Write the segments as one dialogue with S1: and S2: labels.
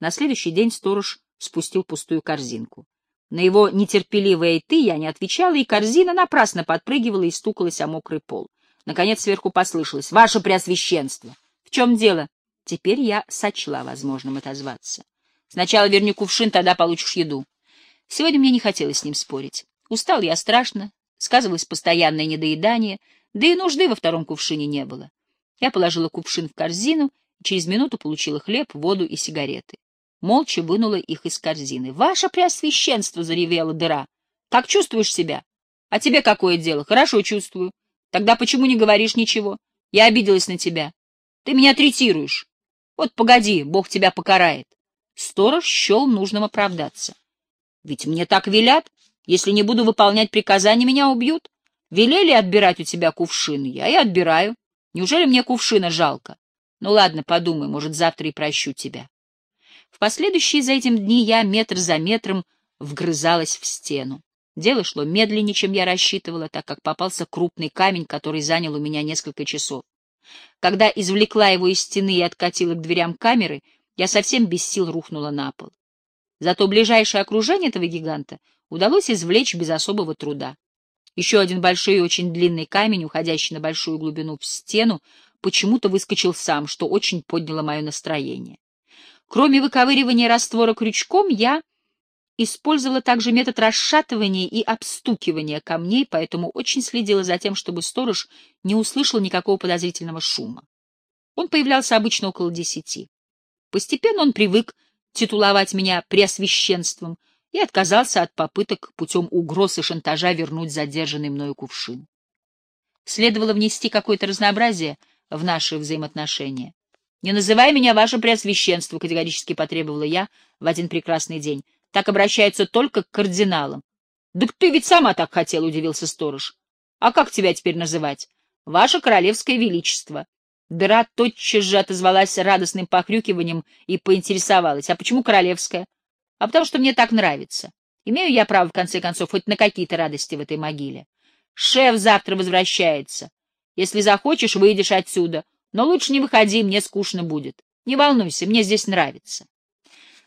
S1: На следующий день сторож спустил пустую корзинку. На его нетерпеливое «ты» я не отвечала, и корзина напрасно подпрыгивала и стукалась о мокрый пол. Наконец сверху послышалось «Ваше Преосвященство!» «В чем дело?» Теперь я сочла возможным отозваться. «Сначала верни кувшин, тогда получишь еду». Сегодня мне не хотелось с ним спорить. Устал я страшно, сказывалось постоянное недоедание, да и нужды во втором кувшине не было. Я положила кувшин в корзину и через минуту получила хлеб, воду и сигареты. Молча вынула их из корзины. — Ваше Преосвященство! — заревела дыра. — Как чувствуешь себя? — А тебе какое дело? — Хорошо чувствую. — Тогда почему не говоришь ничего? Я обиделась на тебя. Ты меня третируешь. Вот погоди, Бог тебя покарает. Сторож счел нужным оправдаться. — Ведь мне так велят. Если не буду выполнять приказания, меня убьют. Велели отбирать у тебя кувшин, я и отбираю. Неужели мне кувшина жалко? Ну ладно, подумай, может, завтра и прощу тебя. Последующие за этим дни я метр за метром вгрызалась в стену. Дело шло медленнее, чем я рассчитывала, так как попался крупный камень, который занял у меня несколько часов. Когда извлекла его из стены и откатила к дверям камеры, я совсем без сил рухнула на пол. Зато ближайшее окружение этого гиганта удалось извлечь без особого труда. Еще один большой и очень длинный камень, уходящий на большую глубину в стену, почему-то выскочил сам, что очень подняло мое настроение. Кроме выковыривания раствора крючком, я использовала также метод расшатывания и обстукивания камней, поэтому очень следила за тем, чтобы сторож не услышал никакого подозрительного шума. Он появлялся обычно около десяти. Постепенно он привык титуловать меня преосвященством, и отказался от попыток путем угроз и шантажа вернуть задержанный мною кувшин. Следовало внести какое-то разнообразие в наши взаимоотношения. «Не называй меня ваше преосвященство», — категорически потребовала я в один прекрасный день. «Так обращаются только к кардиналам». «Да ты ведь сама так хотел», — удивился сторож. «А как тебя теперь называть?» «Ваше королевское величество». Дыра тотчас же отозвалась радостным похрюкиванием и поинтересовалась. «А почему королевская?» а потому что мне так нравится. Имею я право, в конце концов, хоть на какие-то радости в этой могиле. Шеф завтра возвращается. Если захочешь, выйдешь отсюда. Но лучше не выходи, мне скучно будет. Не волнуйся, мне здесь нравится.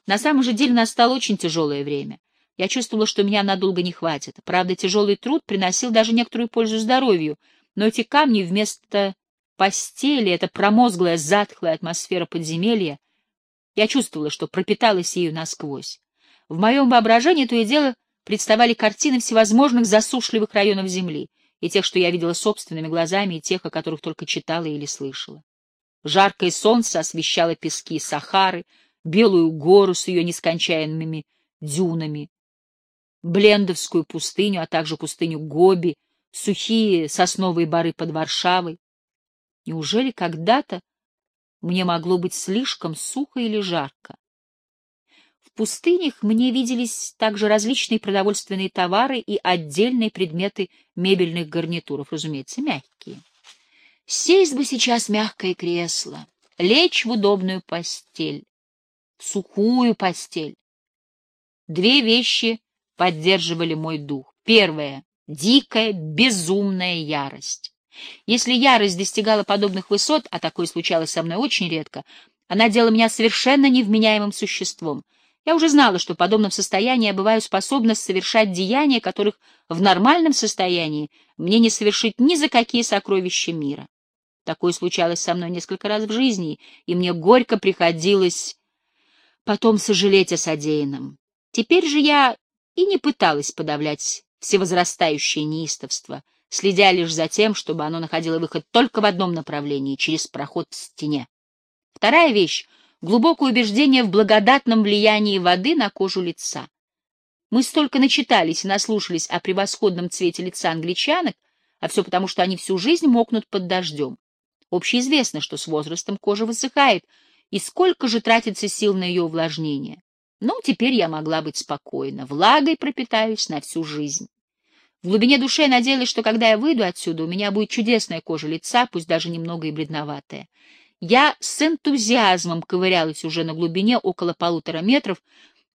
S1: На самом же деле настало очень тяжелое время. Я чувствовала, что меня надолго не хватит. Правда, тяжелый труд приносил даже некоторую пользу здоровью, но эти камни вместо постели, эта промозглая, затхлая атмосфера подземелья — я чувствовала, что пропиталась ею насквозь. В моем воображении то и дело представали картины всевозможных засушливых районов Земли, и тех, что я видела собственными глазами, и тех, о которых только читала или слышала. Жаркое солнце освещало пески Сахары, Белую гору с ее нескончаемыми дюнами, Блендовскую пустыню, а также пустыню Гоби, сухие сосновые бары под Варшавой. Неужели когда-то мне могло быть слишком сухо или жарко. В пустынях мне виделись также различные продовольственные товары и отдельные предметы мебельных гарнитуров, разумеется, мягкие. Сесть бы сейчас мягкое кресло, лечь в удобную постель, в сухую постель. Две вещи поддерживали мой дух. Первое — дикая, безумная ярость. Если ярость достигала подобных высот, а такое случалось со мной очень редко, она делала меня совершенно невменяемым существом. Я уже знала, что в подобном состоянии я бываю способна совершать деяния, которых в нормальном состоянии мне не совершить ни за какие сокровища мира. Такое случалось со мной несколько раз в жизни, и мне горько приходилось потом сожалеть о содеянном. Теперь же я и не пыталась подавлять всевозрастающее неистовство — следя лишь за тем, чтобы оно находило выход только в одном направлении, через проход в стене. Вторая вещь — глубокое убеждение в благодатном влиянии воды на кожу лица. Мы столько начитались и наслушались о превосходном цвете лица англичанок, а все потому, что они всю жизнь мокнут под дождем. Общеизвестно, что с возрастом кожа высыхает, и сколько же тратится сил на ее увлажнение. Но теперь я могла быть спокойна, влагой пропитаюсь на всю жизнь. В глубине души я надеялась, что когда я выйду отсюда, у меня будет чудесная кожа лица, пусть даже немного и бледноватая. Я с энтузиазмом ковырялась уже на глубине около полутора метров,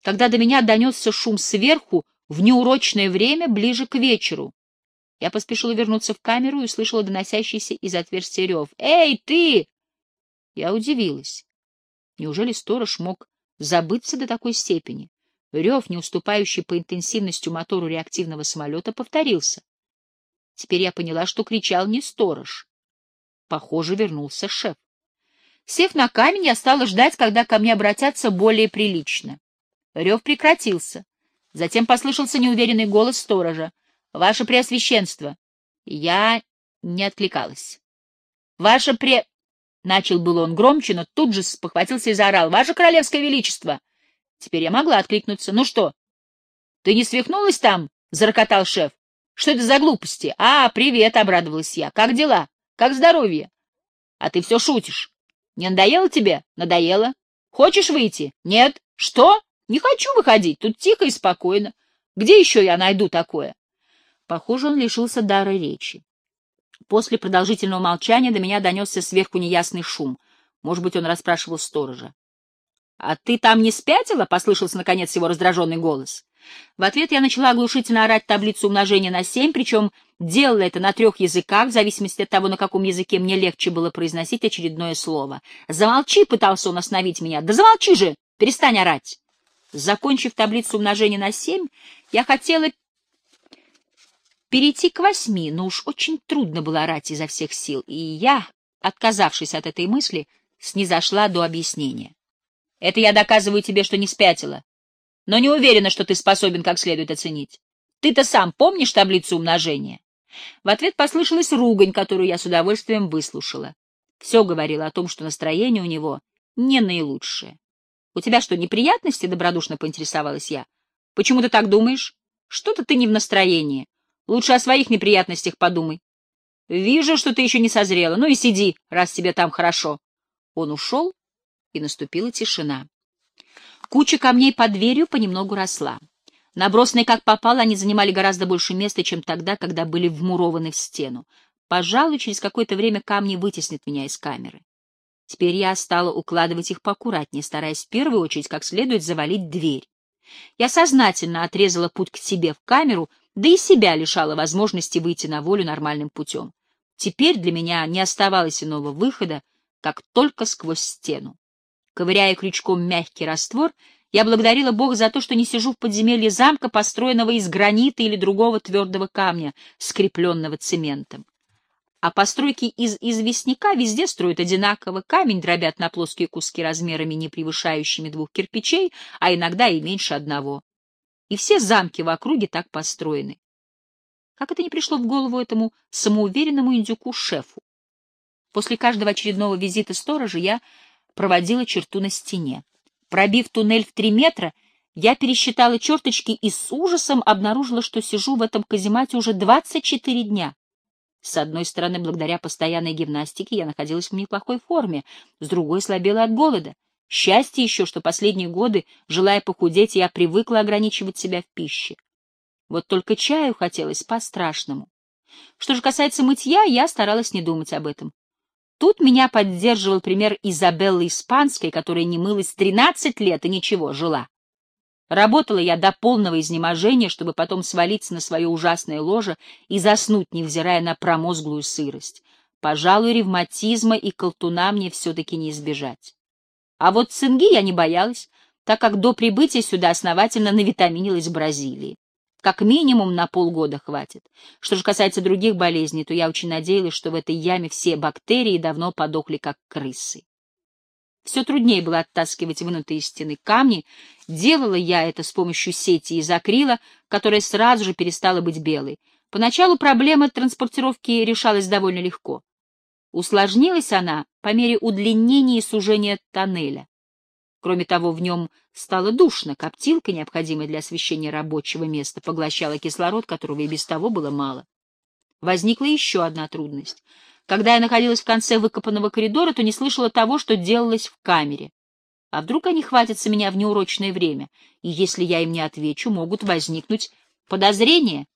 S1: когда до меня донесся шум сверху в неурочное время ближе к вечеру. Я поспешила вернуться в камеру и услышала доносящийся из отверстия рев. «Эй, ты!» Я удивилась. Неужели сторож мог забыться до такой степени. Рев, не уступающий по интенсивности мотору реактивного самолета, повторился. Теперь я поняла, что кричал не сторож. Похоже, вернулся шеф. Сев на камень, я стала ждать, когда ко мне обратятся более прилично. Рев прекратился. Затем послышался неуверенный голос сторожа. — Ваше Преосвященство! Я не откликалась. — Ваше Пре... — начал было он громче, но тут же спохватился и заорал. — Ваше Королевское Величество! Теперь я могла откликнуться. — Ну что? — Ты не свихнулась там? — зарокотал шеф. — Что это за глупости? — А, привет! — обрадовалась я. — Как дела? Как здоровье? — А ты все шутишь. Не надоело тебе? Надоело. Хочешь выйти? Нет. Что? Не хочу выходить. Тут тихо и спокойно. Где еще я найду такое? Похоже, он лишился дара речи. После продолжительного молчания до меня донесся сверху неясный шум. Может быть, он расспрашивал сторожа. — А ты там не спятила? — послышался, наконец, его раздраженный голос. В ответ я начала оглушительно орать таблицу умножения на семь, причем делала это на трех языках, в зависимости от того, на каком языке мне легче было произносить очередное слово. «Замолчи!» — пытался он остановить меня. «Да замолчи же! Перестань орать!» Закончив таблицу умножения на семь, я хотела перейти к восьми, но уж очень трудно было орать изо всех сил, и я, отказавшись от этой мысли, снизошла до объяснения. «Это я доказываю тебе, что не спятила но не уверена, что ты способен как следует оценить. Ты-то сам помнишь таблицу умножения? В ответ послышалась ругань, которую я с удовольствием выслушала. Все говорило о том, что настроение у него не наилучшее. — У тебя что, неприятности? — добродушно поинтересовалась я. — Почему ты так думаешь? Что-то ты не в настроении. Лучше о своих неприятностях подумай. — Вижу, что ты еще не созрела. Ну и сиди, раз тебе там хорошо. Он ушел, и наступила тишина. Куча камней под дверью понемногу росла. Набросанные как попало, они занимали гораздо больше места, чем тогда, когда были вмурованы в стену. Пожалуй, через какое-то время камни вытеснят меня из камеры. Теперь я стала укладывать их поаккуратнее, стараясь в первую очередь как следует завалить дверь. Я сознательно отрезала путь к себе в камеру, да и себя лишала возможности выйти на волю нормальным путем. Теперь для меня не оставалось иного выхода, как только сквозь стену. Ковыряя крючком мягкий раствор, я благодарила Бога за то, что не сижу в подземелье замка, построенного из гранита или другого твердого камня, скрепленного цементом. А постройки из известняка везде строят одинаково, камень дробят на плоские куски размерами, не превышающими двух кирпичей, а иногда и меньше одного. И все замки в округе так построены. Как это не пришло в голову этому самоуверенному индюку-шефу? После каждого очередного визита сторожа я проводила черту на стене. Пробив туннель в три метра, я пересчитала черточки и с ужасом обнаружила, что сижу в этом каземате уже 24 дня. С одной стороны, благодаря постоянной гимнастике я находилась в неплохой форме, с другой слабела от голода. Счастье еще, что последние годы, желая похудеть, я привыкла ограничивать себя в пище. Вот только чаю хотелось по-страшному. Что же касается мытья, я старалась не думать об этом. Тут меня поддерживал пример Изабеллы Испанской, которая не мылась 13 лет и ничего, жила. Работала я до полного изнеможения, чтобы потом свалиться на свое ужасное ложе и заснуть, невзирая на промозглую сырость. Пожалуй, ревматизма и колтуна мне все-таки не избежать. А вот цинги я не боялась, так как до прибытия сюда основательно навитаминилась Бразилии. Как минимум на полгода хватит. Что же касается других болезней, то я очень надеялась, что в этой яме все бактерии давно подохли, как крысы. Все труднее было оттаскивать вынутые из стены камни. Делала я это с помощью сети из акрила, которая сразу же перестала быть белой. Поначалу проблема транспортировки решалась довольно легко. Усложнилась она по мере удлинения и сужения тоннеля. Кроме того, в нем стало душно, коптилка, необходимая для освещения рабочего места, поглощала кислород, которого и без того было мало. Возникла еще одна трудность. Когда я находилась в конце выкопанного коридора, то не слышала того, что делалось в камере. А вдруг они хватятся меня в неурочное время, и если я им не отвечу, могут возникнуть подозрения.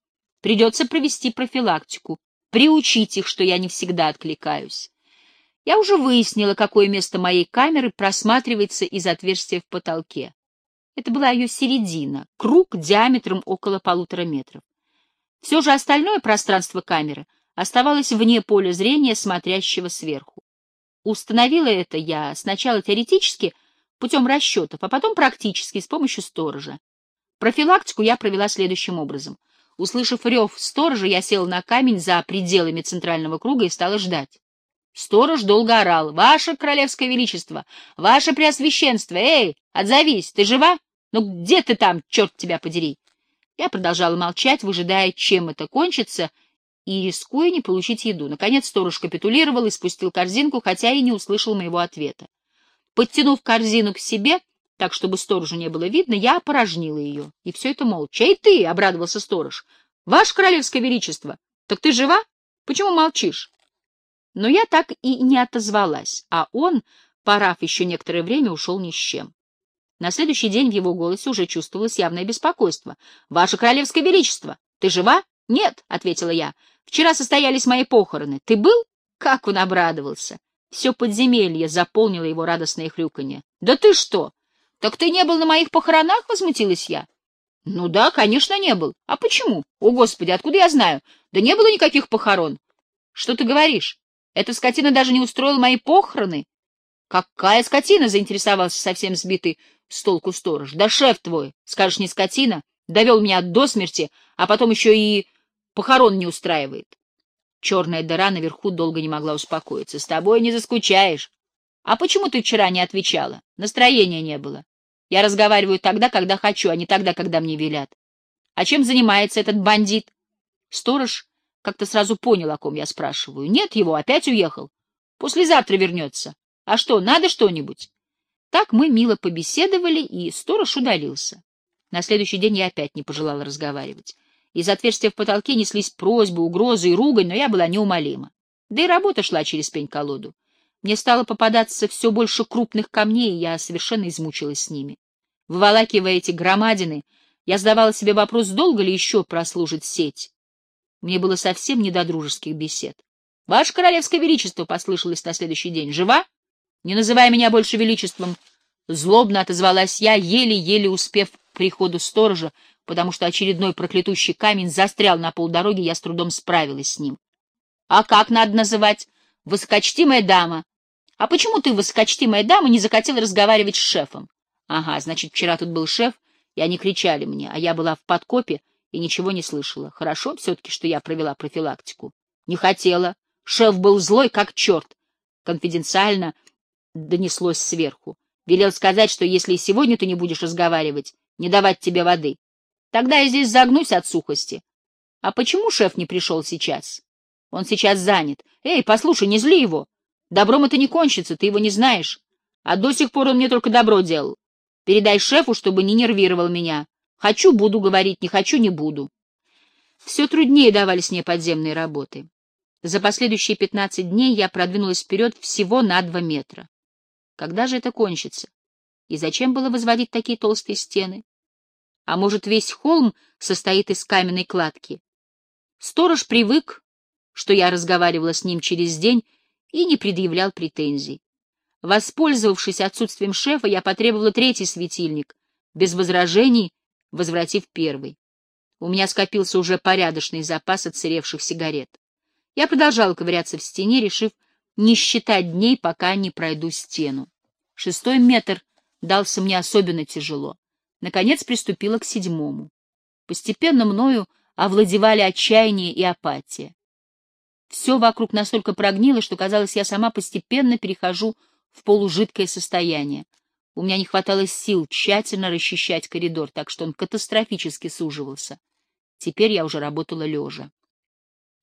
S1: Придется провести профилактику, приучить их, что я не всегда откликаюсь. Я уже выяснила, какое место моей камеры просматривается из отверстия в потолке. Это была ее середина, круг диаметром около полутора метров. Все же остальное пространство камеры оставалось вне поля зрения смотрящего сверху. Установила это я сначала теоретически, путем расчетов, а потом практически с помощью сторожа. Профилактику я провела следующим образом. Услышав рев сторожа, я села на камень за пределами центрального круга и стала ждать. Сторож долго орал. «Ваше королевское величество! Ваше преосвященство! Эй, отзовись! Ты жива? Ну где ты там, черт тебя подери?» Я продолжала молчать, выжидая, чем это кончится, и рискуя не получить еду. Наконец сторож капитулировал и спустил корзинку, хотя и не услышал моего ответа. Подтянув корзину к себе, так, чтобы сторожу не было видно, я опорожнила ее. И все это молча. — И ты! — обрадовался сторож. — Ваше королевское величество! Так ты жива? Почему молчишь? Но я так и не отозвалась, а он, порав еще некоторое время, ушел ни с чем. На следующий день в его голосе уже чувствовалось явное беспокойство. — Ваше королевское величество! Ты жива? — Нет, — ответила я. — Вчера состоялись мои похороны. Ты был? Как он обрадовался! Все подземелье заполнило его радостное хрюканье. — Да ты что! Так ты не был на моих похоронах? — возмутилась я. — Ну да, конечно, не был. А почему? О, Господи, откуда я знаю? Да не было никаких похорон. — Что ты говоришь? Эта скотина даже не устроила мои похороны. — Какая скотина? — заинтересовался совсем сбитый с толку сторож. — Да шеф твой, скажешь, не скотина, довел меня до смерти, а потом еще и похорон не устраивает. Черная дыра наверху долго не могла успокоиться. — С тобой не заскучаешь. — А почему ты вчера не отвечала? Настроения не было. Я разговариваю тогда, когда хочу, а не тогда, когда мне велят. А чем занимается этот бандит? Сторож как-то сразу понял, о ком я спрашиваю. Нет его, опять уехал. Послезавтра вернется. А что, надо что-нибудь? Так мы мило побеседовали, и сторож удалился. На следующий день я опять не пожелала разговаривать. Из отверстия в потолке неслись просьбы, угрозы и ругань, но я была неумолима. Да и работа шла через пень-колоду. Мне стало попадаться все больше крупных камней, и я совершенно измучилась с ними. Выволакивая эти громадины, я задавала себе вопрос, долго ли еще прослужит сеть. Мне было совсем не до дружеских бесед. — Ваше Королевское Величество! — послышалось на следующий день. — Жива? — Не называй меня больше Величеством. Злобно отозвалась я, еле-еле успев к приходу сторожа, потому что очередной проклятущий камень застрял на полдороги, я с трудом справилась с ним. — А как надо называть? — Высокочтимая дама. — А почему ты, высокочтимая дама, не захотела разговаривать с шефом? — Ага, значит, вчера тут был шеф, и они кричали мне, а я была в подкопе, и ничего не слышала. Хорошо все-таки, что я провела профилактику. Не хотела. Шеф был злой, как черт. Конфиденциально донеслось сверху. Велел сказать, что если и сегодня ты не будешь разговаривать, не давать тебе воды. Тогда я здесь загнусь от сухости. А почему шеф не пришел сейчас? Он сейчас занят. Эй, послушай, не зли его. Добром это не кончится, ты его не знаешь. А до сих пор он мне только добро делал. Передай шефу, чтобы не нервировал меня. Хочу — буду говорить, не хочу — не буду. Все труднее давались мне подземные работы. За последующие пятнадцать дней я продвинулась вперед всего на два метра. Когда же это кончится? И зачем было возводить такие толстые стены? А может, весь холм состоит из каменной кладки? Сторож привык, что я разговаривала с ним через день и не предъявлял претензий. Воспользовавшись отсутствием шефа, я потребовала третий светильник, без возражений возвратив первый. У меня скопился уже порядочный запас отсыревших сигарет. Я продолжала ковыряться в стене, решив не считать дней, пока не пройду стену. Шестой метр дался мне особенно тяжело. Наконец приступила к седьмому. Постепенно мною овладевали отчаяние и апатия. Все вокруг настолько прогнило, что, казалось, я сама постепенно перехожу в полужидкое состояние. У меня не хватало сил тщательно расчищать коридор, так что он катастрофически суживался. Теперь я уже работала лежа.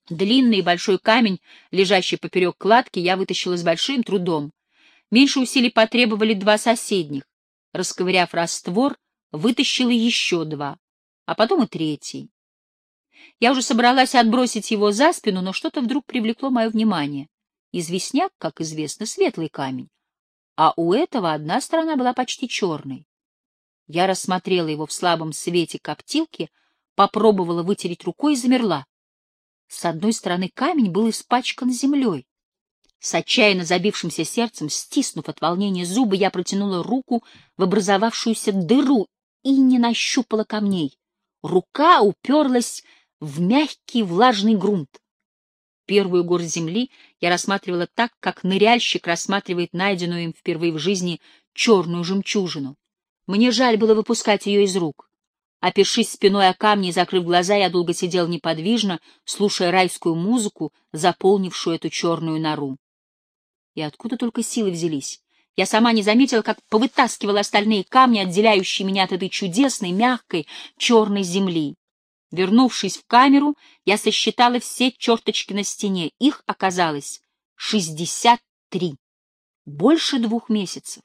S1: Длинный и большой камень, лежащий поперек кладки, я вытащила с большим трудом. Меньше усилий потребовали два соседних. Расковыряв раствор, вытащила еще два, а потом и третий. Я уже собралась отбросить его за спину, но что-то вдруг привлекло мое внимание. Известняк, как известно, светлый камень, а у этого одна сторона была почти черной. Я рассмотрела его в слабом свете коптилки, попробовала вытереть рукой и замерла. С одной стороны камень был испачкан землей. С отчаянно забившимся сердцем, стиснув от волнения зубы, я протянула руку в образовавшуюся дыру и не нащупала камней. Рука уперлась в мягкий влажный грунт. Первую горсть земли я рассматривала так, как ныряльщик рассматривает найденную им впервые в жизни черную жемчужину. Мне жаль было выпускать ее из рук. Опершись спиной о камни и закрыв глаза, я долго сидел неподвижно, слушая райскую музыку, заполнившую эту черную нору. И откуда только силы взялись? Я сама не заметила, как повытаскивала остальные камни, отделяющие меня от этой чудесной, мягкой, черной земли. Вернувшись в камеру, я сосчитала все черточки на стене. Их оказалось шестьдесят три. Больше двух месяцев.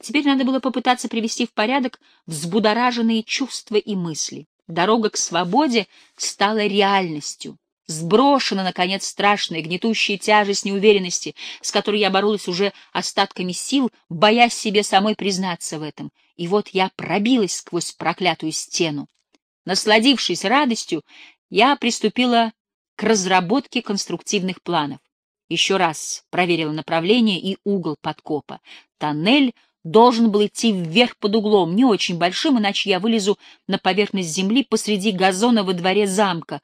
S1: Теперь надо было попытаться привести в порядок взбудораженные чувства и мысли. Дорога к свободе стала реальностью. Сброшена, наконец, страшная, гнетущая тяжесть неуверенности, с которой я боролась уже остатками сил, боясь себе самой признаться в этом. И вот я пробилась сквозь проклятую стену. Насладившись радостью, я приступила к разработке конструктивных планов. Еще раз проверила направление и угол подкопа. Тоннель должен был идти вверх под углом, не очень большим, иначе я вылезу на поверхность земли посреди газона во дворе замка,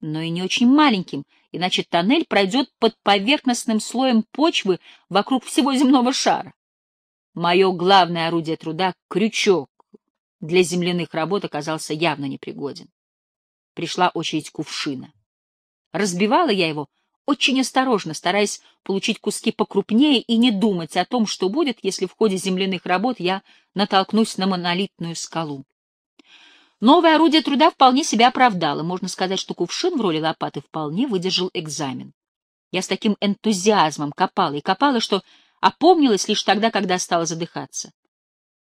S1: но и не очень маленьким, иначе тоннель пройдет под поверхностным слоем почвы вокруг всего земного шара. Мое главное орудие труда — крючок, для земляных работ оказался явно непригоден. Пришла очередь кувшина. Разбивала я его очень осторожно, стараясь получить куски покрупнее и не думать о том, что будет, если в ходе земляных работ я натолкнусь на монолитную скалу. Новое орудие труда вполне себя оправдало. Можно сказать, что кувшин в роли лопаты вполне выдержал экзамен. Я с таким энтузиазмом копала и копала, что опомнилась лишь тогда, когда стала задыхаться.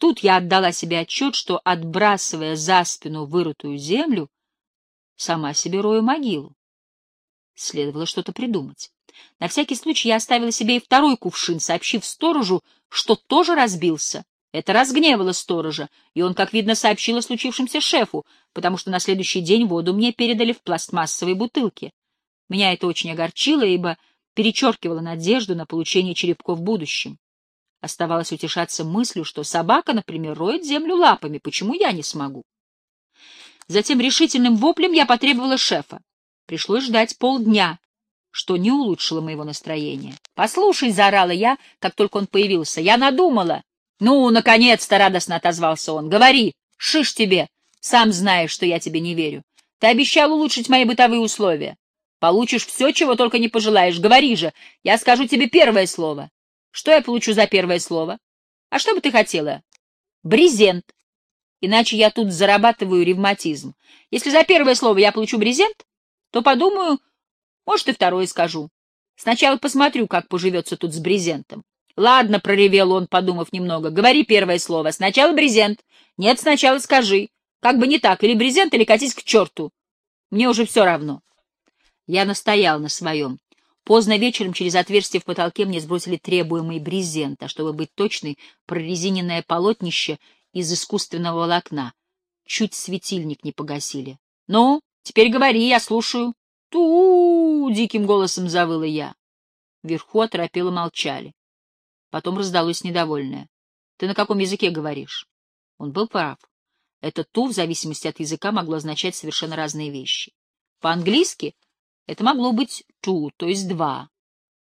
S1: Тут я отдала себе отчет, что, отбрасывая за спину вырытую землю, сама себе рою могилу. Следовало что-то придумать. На всякий случай я оставила себе и второй кувшин, сообщив сторожу, что тоже разбился. Это разгневало сторожа, и он, как видно, сообщил о случившемся шефу, потому что на следующий день воду мне передали в пластмассовой бутылке. Меня это очень огорчило, ибо перечеркивало надежду на получение черепков в будущем. Оставалось утешаться мыслью, что собака, например, роет землю лапами, почему я не смогу? Затем решительным воплем я потребовала шефа. Пришлось ждать полдня, что не улучшило моего настроения. «Послушай», — заорала я, как только он появился, — «я надумала». «Ну, наконец-то!» — радостно отозвался он. «Говори, шиш тебе, сам знаешь, что я тебе не верю. Ты обещал улучшить мои бытовые условия. Получишь все, чего только не пожелаешь. Говори же, я скажу тебе первое слово. Что я получу за первое слово? А что бы ты хотела? Брезент. Иначе я тут зарабатываю ревматизм. Если за первое слово я получу брезент, то подумаю, может, и второе скажу. Сначала посмотрю, как поживется тут с брезентом. Ладно, проревел он, подумав немного. Говори первое слово. Сначала брезент. Нет, сначала скажи. Как бы не так, или брезент, или катись к черту. Мне уже все равно. Я настоял на своем. Поздно вечером через отверстие в потолке мне сбросили требуемый брезент, а чтобы быть точной, прорезиненное полотнище из искусственного волокна. Чуть светильник не погасили. — Ну, Теперь говори, я слушаю. ту диким голосом завыла я. Вверху оторопело молчали. Потом раздалось недовольное. — Ты на каком языке говоришь? Он был прав. Это «ту» в зависимости от языка могло означать совершенно разные вещи. По-английски это могло быть «ту», то есть «два»,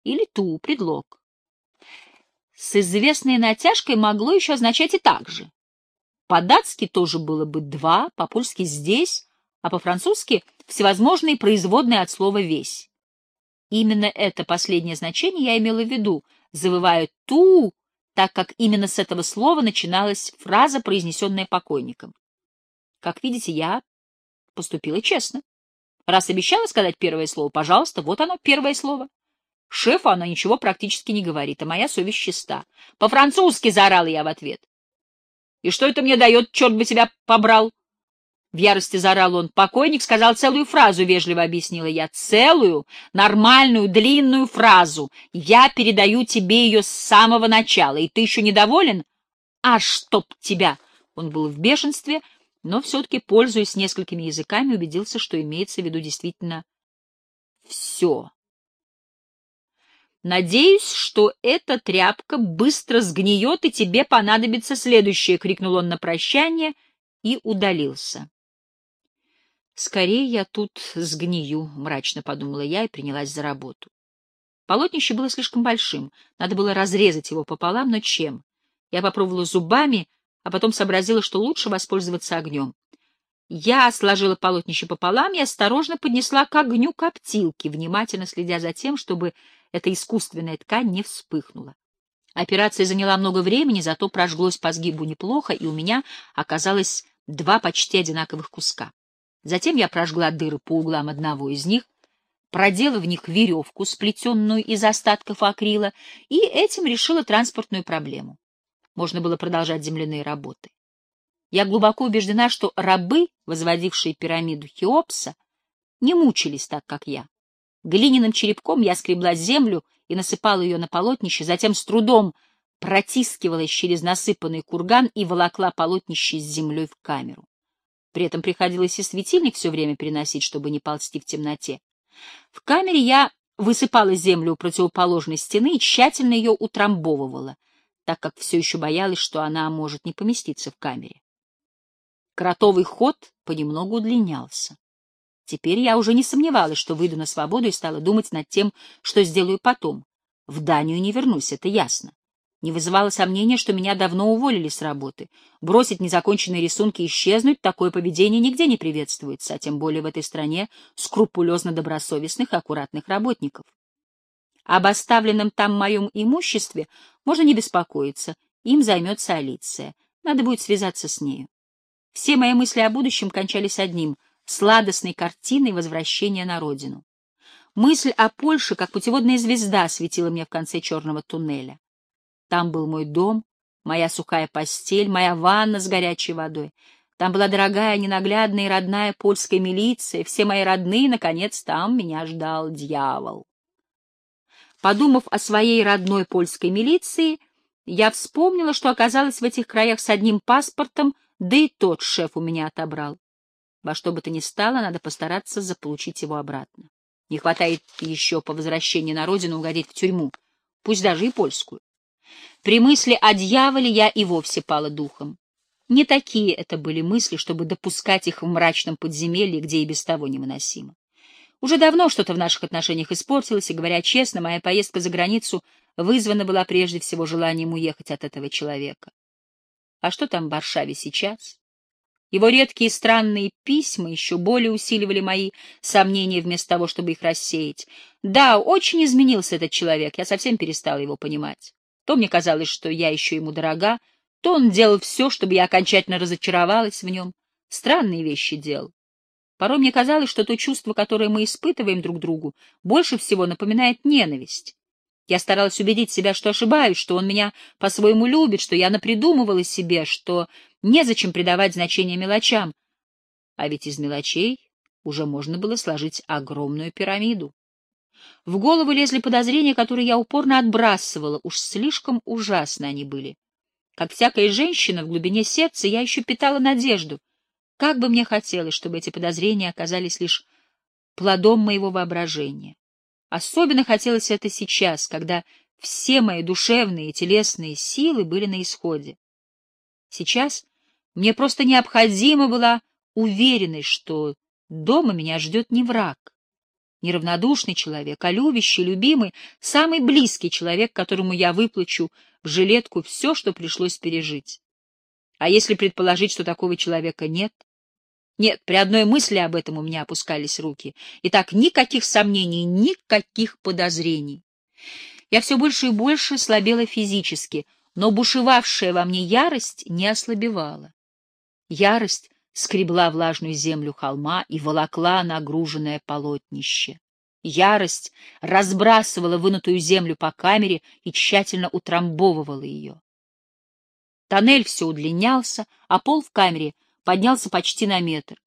S1: или «ту» — предлог. С известной натяжкой могло еще означать и так же. По-датски тоже было бы «два», по-польски «здесь», а по-французски всевозможные производные от слова «весь». Именно это последнее значение я имела в виду, завывая «ту», так как именно с этого слова начиналась фраза, произнесенная покойником. Как видите, я поступила честно. Раз обещала сказать первое слово, пожалуйста, вот оно, первое слово. Шефу она ничего практически не говорит, а моя совесть чиста. По-французски заорала я в ответ. И что это мне дает, черт бы тебя побрал? В ярости заорал он. Покойник сказал целую фразу, вежливо объяснила я. Целую, нормальную, длинную фразу. Я передаю тебе ее с самого начала. И ты еще недоволен? А чтоб тебя! Он был в бешенстве, но все-таки, пользуясь несколькими языками, убедился, что имеется в виду действительно все. «Надеюсь, что эта тряпка быстро сгниет, и тебе понадобится следующее!» — крикнул он на прощание и удалился. «Скорее я тут сгнию», — мрачно подумала я и принялась за работу. Полотнище было слишком большим, надо было разрезать его пополам, но чем? Я попробовала зубами, а потом сообразила, что лучше воспользоваться огнем. Я сложила полотнище пополам и осторожно поднесла к огню коптилки, внимательно следя за тем, чтобы эта искусственная ткань не вспыхнула. Операция заняла много времени, зато прожглось по сгибу неплохо, и у меня оказалось два почти одинаковых куска. Затем я прожгла дыры по углам одного из них, продела в них веревку, сплетенную из остатков акрила, и этим решила транспортную проблему. Можно было продолжать земляные работы. Я глубоко убеждена, что рабы, возводившие пирамиду Хеопса, не мучились так, как я. Глиняным черепком я скребла землю и насыпала ее на полотнище, затем с трудом протискивалась через насыпанный курган и волокла полотнище с землей в камеру. При этом приходилось и светильник все время переносить, чтобы не ползти в темноте. В камере я высыпала землю у противоположной стены и тщательно ее утрамбовывала, так как все еще боялась, что она может не поместиться в камере. Кротовый ход понемногу удлинялся. Теперь я уже не сомневалась, что выйду на свободу и стала думать над тем, что сделаю потом. В Данию не вернусь, это ясно. Не вызывало сомнения, что меня давно уволили с работы. Бросить незаконченные рисунки и исчезнуть — такое поведение нигде не приветствуется, а тем более в этой стране скрупулезно добросовестных и аккуратных работников. Об оставленном там моем имуществе можно не беспокоиться, им займется Алиция. Надо будет связаться с нею. Все мои мысли о будущем кончались одним — сладостной картиной возвращения на родину. Мысль о Польше, как путеводная звезда, светила мне в конце черного туннеля. Там был мой дом, моя сухая постель, моя ванна с горячей водой. Там была дорогая, ненаглядная и родная польская милиция, все мои родные, наконец, там меня ждал дьявол. Подумав о своей родной польской милиции, я вспомнила, что оказалась в этих краях с одним паспортом, да и тот шеф у меня отобрал. Во что бы то ни стало, надо постараться заполучить его обратно. Не хватает еще по возвращении на родину угодить в тюрьму, пусть даже и польскую. При мысли о дьяволе я и вовсе пала духом. Не такие это были мысли, чтобы допускать их в мрачном подземелье, где и без того невыносимо. Уже давно что-то в наших отношениях испортилось, и, говоря честно, моя поездка за границу вызвана была прежде всего желанием уехать от этого человека. А что там в Варшаве сейчас? Его редкие странные письма еще более усиливали мои сомнения вместо того, чтобы их рассеять. Да, очень изменился этот человек, я совсем перестала его понимать. То мне казалось, что я еще ему дорога, то он делал все, чтобы я окончательно разочаровалась в нем. Странные вещи делал. Порой мне казалось, что то чувство, которое мы испытываем друг другу, больше всего напоминает ненависть. Я старалась убедить себя, что ошибаюсь, что он меня по-своему любит, что я напридумывала себе, что незачем придавать значение мелочам. А ведь из мелочей уже можно было сложить огромную пирамиду. В голову лезли подозрения, которые я упорно отбрасывала, уж слишком ужасно они были. Как всякая женщина, в глубине сердца я еще питала надежду. Как бы мне хотелось, чтобы эти подозрения оказались лишь плодом моего воображения. Особенно хотелось это сейчас, когда все мои душевные и телесные силы были на исходе. Сейчас мне просто необходима была уверенность, что дома меня ждет не враг, неравнодушный человек, а любящий, любимый, самый близкий человек, которому я выплачу в жилетку все, что пришлось пережить. А если предположить, что такого человека нет? Нет, при одной мысли об этом у меня опускались руки. И так никаких сомнений, никаких подозрений. Я все больше и больше слабела физически, но бушевавшая во мне ярость не ослабевала. Ярость скребла влажную землю холма и волокла нагруженное полотнище. Ярость разбрасывала вынутую землю по камере и тщательно утрамбовывала ее. Тоннель все удлинялся, а пол в камере поднялся почти на метр.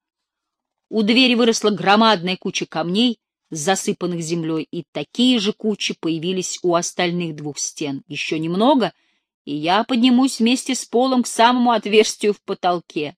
S1: У двери выросла громадная куча камней, засыпанных землей, и такие же кучи появились у остальных двух стен. Еще немного, и я поднимусь вместе с полом к самому отверстию в потолке.